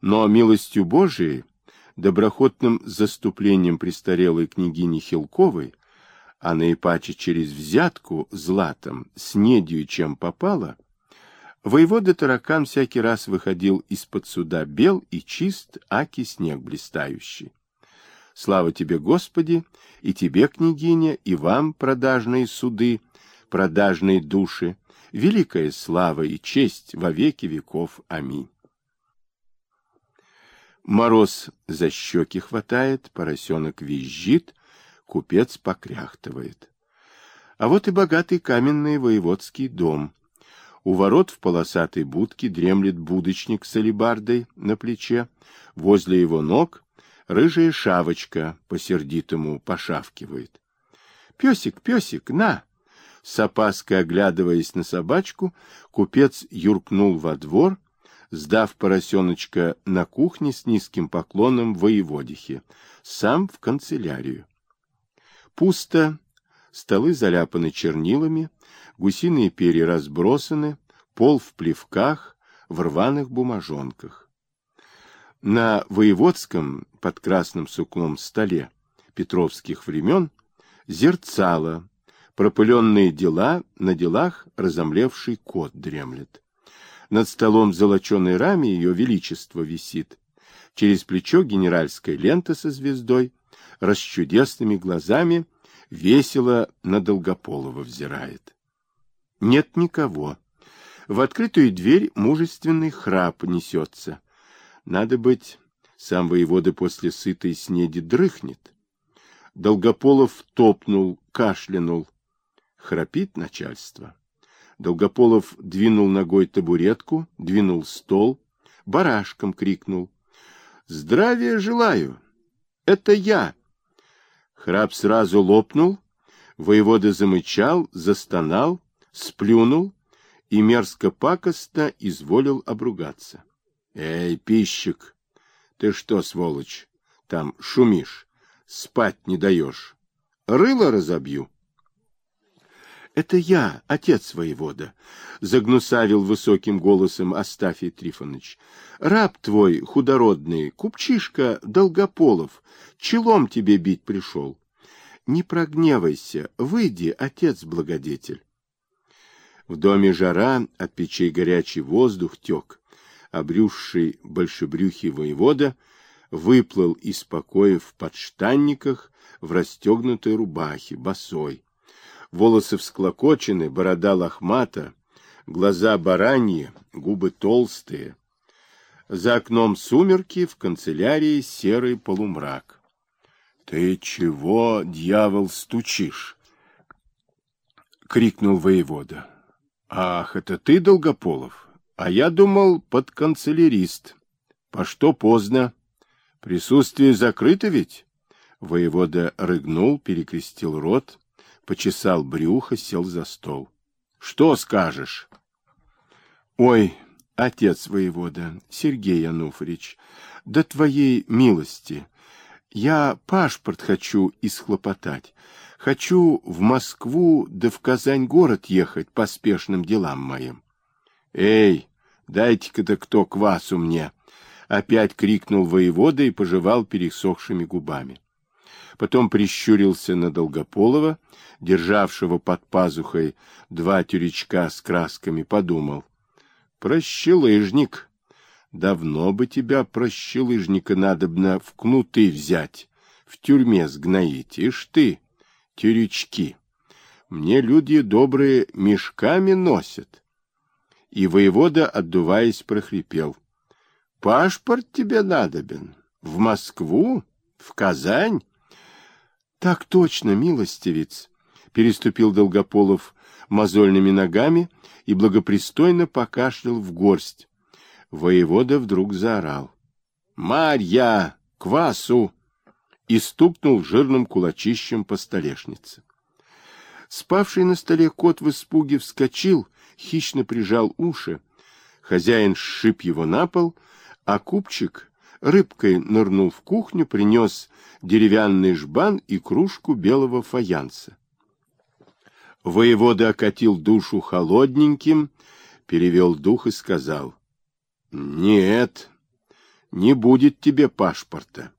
Но милостью Божией, доброхотным заступлением престарелой княгини Хилковой, а наипаче через взятку златом, с недью чем попало, воевода Таракан всякий раз выходил из-под суда бел и чист, аки снег блистающий. Слава тебе, Господи, и тебе, княгиня, и вам, продажные суды, продажные души, великая слава и честь во веки веков. Аминь. Мороз за щеки хватает, поросенок визжит, купец покряхтывает. А вот и богатый каменный воеводский дом. У ворот в полосатой будке дремлет будочник с алебардой на плече. Возле его ног рыжая шавочка по-сердитому пошавкивает. «Песик, песик, на!» С опаской оглядываясь на собачку, купец юркнул во двор, сдав поросеночка на кухне с низким поклоном воеводихе, сам в канцелярию. Пусто, столы заляпаны чернилами, гусиные перья разбросаны, пол в плевках, в рваных бумажонках. На воеводском под красным сукном столе петровских времен зерцало, пропыленные дела, на делах разомлевший кот дремлет. Над столом в золоченой раме ее величество висит. Через плечо генеральская лента со звездой, расчудесными глазами, весело на Долгополова взирает. Нет никого. В открытую дверь мужественный храп несется. Надо быть, сам воевода после сытой снеди дрыхнет. Долгополов топнул, кашлянул. Храпит начальство. Долгополов двинул ногой табуретку, двинул стол, барашком крикнул. «Здравия желаю! Это я!» Храп сразу лопнул, воевода замычал, застонал, сплюнул и мерзко-пакостно изволил обругаться. «Эй, пищик, ты что, сволочь, там шумишь, спать не даешь? Рыло разобью!» Это я, отец воевода, — загнусавил высоким голосом Астафий Трифонович. Раб твой худородный, купчишка Долгополов, челом тебе бить пришел. Не прогневайся, выйди, отец-благодетель. В доме жара, от печей горячий воздух тек. Обрюзший большебрюхий воевода выплыл из покоя в подштанниках, в расстегнутой рубахе, босой волосы всклокочены, борода лохмата, глаза бараньи, губы толстые. За окном сумерки, в канцелярии серый полумрак. — Ты чего, дьявол, стучишь? — крикнул воевода. — Ах, это ты, Долгополов? А я думал, подканцелярист. По что поздно? Присутствие закрыто ведь? Воевода рыгнул, перекрестил рот почесал брюхо, сел за стол. — Что скажешь? — Ой, отец воевода, Сергей Ануфрич, до твоей милости. Я паспорт хочу исхлопотать. Хочу в Москву да в Казань город ехать по спешным делам моим. — Эй, дайте-ка-то кто квасу мне! — опять крикнул воевода и пожевал пересохшими губами потом прищурился на Долгополова, державшего под пазухой два тюрячка с красками, подумал. Прощелыжник! Давно бы тебя, прощелыжника, надобно в кнуты взять, в тюрьме сгноить. Ишь ты, тюрячки! Мне люди добрые мешками носят. И воевода, отдуваясь, прохрипел. — Пашпорт тебе надобен? В Москву? В Казань? — Так точно, милостивец, — переступил Долгополов мозольными ногами и благопристойно покашлял в горсть. Воевода вдруг заорал. — Марья! Квасу! и стукнул жирным кулачищем по столешнице. Спавший на столе кот в испуге вскочил, хищно прижал уши. Хозяин сшиб его на пол, а купчик рыбкой нырнул в кухню, принес деревянный жбан и кружку белого фаянса. Воевода окатил душу холодненьким, перевел дух и сказал, — Нет, Не будет тебе паспорта.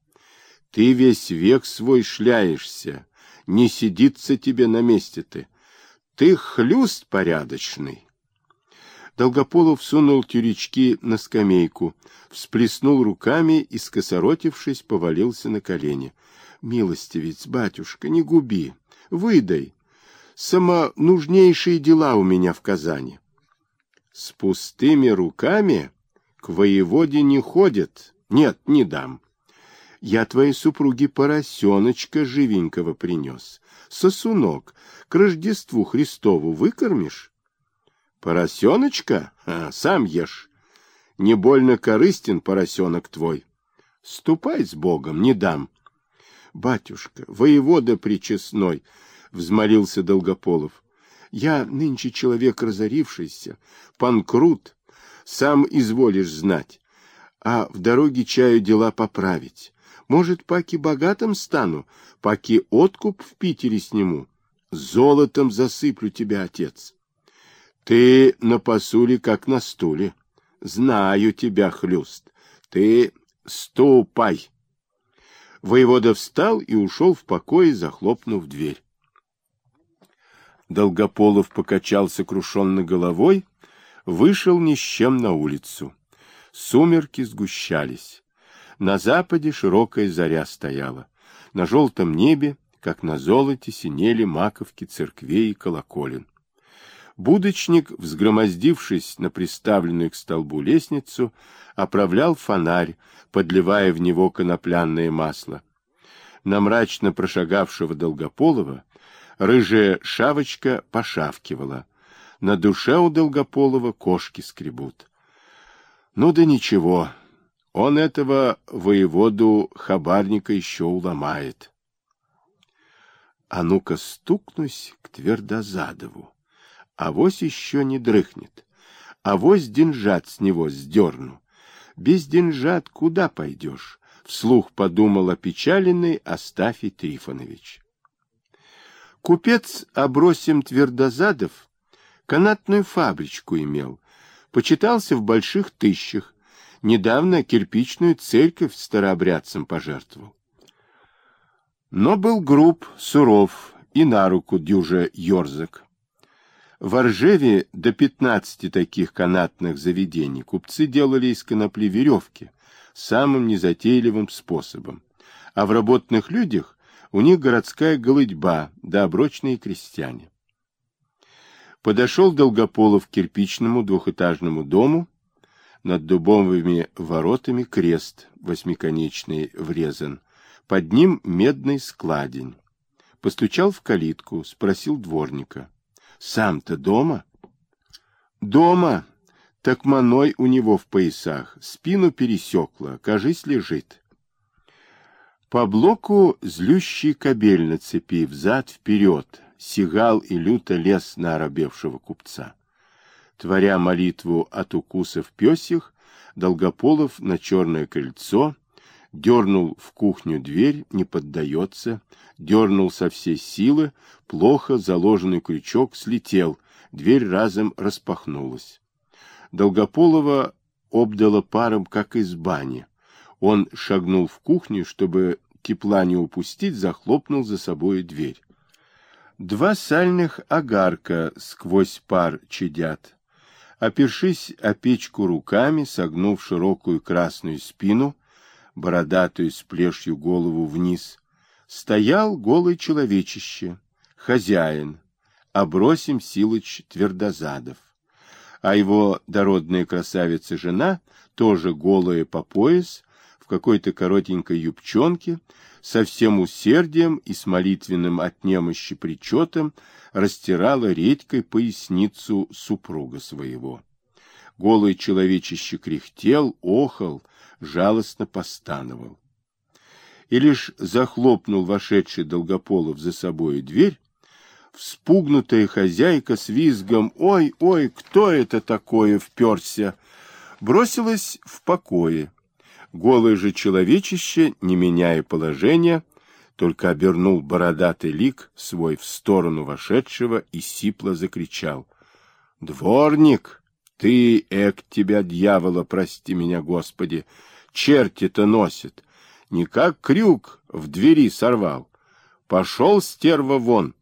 Ты весь век свой шляешься, не сидится тебе на месте ты. Ты хлюст порядочный. Долгополов сунул тюрячки на скамейку, всплеснул руками и, скосоротившись, повалился на колени. — Милостивец, батюшка, не губи, выдай. Само нужнейшие дела у меня в Казани. — С пустыми руками к воеводе не ходят. Нет, не дам. Я твоей супруге поросеночка живенького принес. Сосунок, к Рождеству Христову выкормишь? Поросеночка? А, сам ешь. Не больно корыстен поросенок твой. Ступай с Богом, не дам. Батюшка, воевода причестной, взмолился Долгополов. Я нынче человек разорившийся, панкрут, сам изволишь знать, а в дороге чаю дела поправить. Может, паки богатым стану, паки откуп в Питере сниму. Золотом засыплю тебя, отец. Ты на посуле, как на стуле. Знаю тебя, хлюст. Ты ступай. Воевода встал и ушел в покой, захлопнув дверь. Долгополов покачал сокрушенно головой, вышел ни с чем на улицу. Сумерки сгущались. На западе широкая заря стояла. На желтом небе, как на золоте, синели маковки церквей и колоколен. Будочник, взгромоздившись на приставленную к столбу лестницу, оправлял фонарь, подливая в него конопляное масло. На мрачно прошагавшего Долгополова рыжая шавочка пошавкивала. На душе у Долгополова кошки скребут. Ну да ничего, он этого воеводу хабарника еще уломает. А ну-ка стукнусь к Твердозадову. Авось еще не дрыхнет. Авось деньжат с него сдерну. Без деньжат куда пойдешь? Вслух подумал опечаленный Астафий Трифонович. Купец Абросим Твердозадов канатную фабричку имел, почитался в больших тысячах, недавно кирпичную церковь старообрядцам пожертвовал. Но был груб, суров и на руку дюжа ерзок. В Ржеве до пятнадцати таких канатных заведений купцы делали из конопли веревки самым незатейливым способом, а в работных людях у них городская голыдьба да оброчные крестьяне. Подошел Долгополов к кирпичному двухэтажному дому, над дубовыми воротами крест восьмиконечный врезан, под ним медный складень. Постучал в калитку, спросил дворника. — Сам-то дома? — Дома. Так маной у него в поясах, спину пересекла, кажись, лежит. По блоку злющий кобель на цепи, взад-вперед, сигал и люто лез на оробевшего купца. Творя молитву от укусов пёсих, Долгополов на черное крыльцо, дернул в кухню дверь, не поддается, дернул со всей силы, плохо заложенный крючок слетел, дверь разом распахнулась. Долгополова обдала паром, как из бани. Он шагнул в кухню, чтобы тепла не упустить, захлопнул за собой дверь. Два сальных огарка сквозь пар чадят. Опершись о печку руками, согнув широкую красную спину, бородатую с плешью голову вниз, стоял голый человечище, хозяин, обросим Силыч Твердозадов. А его дородная красавица-жена, тоже голая по пояс, в какой-то коротенькой юбчонке, со всем усердием и с молитвенным от немощи причетом растирала редькой поясницу супруга своего. Голый человечище кряхтел, охал, жалостно постановал. И лишь захлопнул вошедший Долгополов за собой дверь, вспугнутая хозяйка с визгом «Ой, ой, кто это такое вперся?» бросилась в покое Голое же человечище, не меняя положения, только обернул бородатый лик свой в сторону вошедшего и сипло закричал. — Дворник! Ты, эк, тебя, дьявола, прости меня, Господи! черти-то носят. Не как крюк в двери сорвал. Пошел стерва вон,